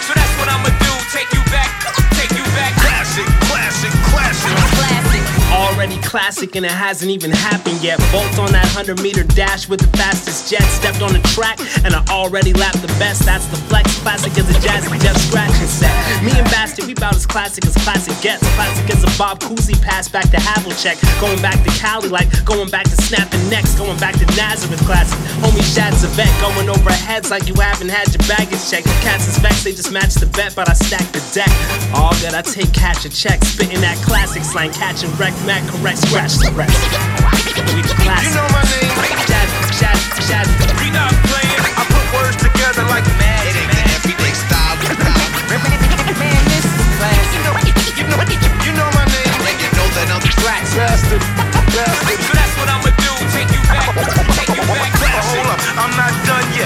So that's what I'ma classic and it hasn't even happened yet. Bolt on that 100 meter dash with the fastest jet. Stepped on the track and I already lapped the best. That's the flex. Classic as a jazzy Jeff scratching set. Me and Bastid, we bout as classic as classic gets. Classic as a Bob Cousy pass back to Havlicek. Going back to Cali like going back to snapping necks. Going back to Nazareth classic. Homie Shad's a vet. Going over heads like you haven't had your baggage checked. Cats is vexed, they just match the bet, but I stack the deck. All good, I take catch a check. Spitting that classic slang, catching wreck, Mac correct, scratch the rest. We classic. You know my name. Shad, shad, shad. We playing. I'm not.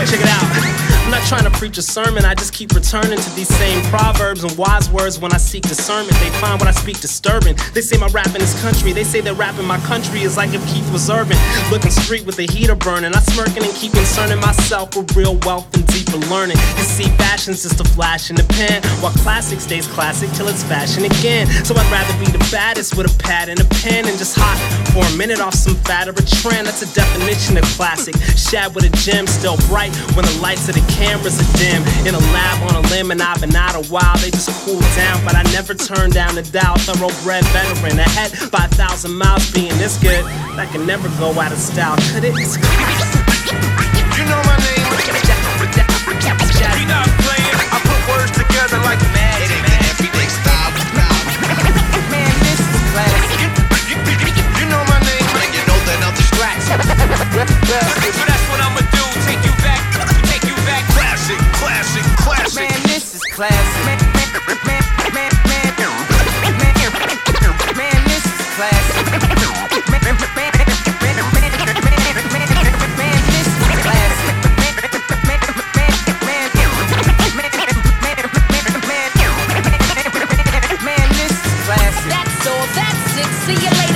Check it out. I'm not trying to preach a sermon, I just keep returning to these same proverbs and wise words when I seek discernment. They find what I speak disturbing. They say my rap in this country, they say that rap in my country is like if Keith was urban. Looking street with the heater burning, I smirking and keep concerning myself with real wealth and deeper learning. You see, fashion's just a flash in the pan, while classic stays classic till it's fashion again. So I'd rather be the baddest with a pad and a pen and just hot for a minute off some fat or a trend. That's a definition of classic. Shad with a gem, still bright when the lights of the cameras are dim. In a lab on a limb, and I've been out a while. They just cool down, but I never turn down the dial. Thoroughbred veteran, ahead by a thousand miles. Being this good, that can never go out of style. Could it? You know my name shot. Not playing. I put words together like magic. Man, this is classic. You, know my name. And you know that I'm the so that's what I'ma do. Take you back. Take you back. Classic, classic, classic. Man, this is classic. See you later.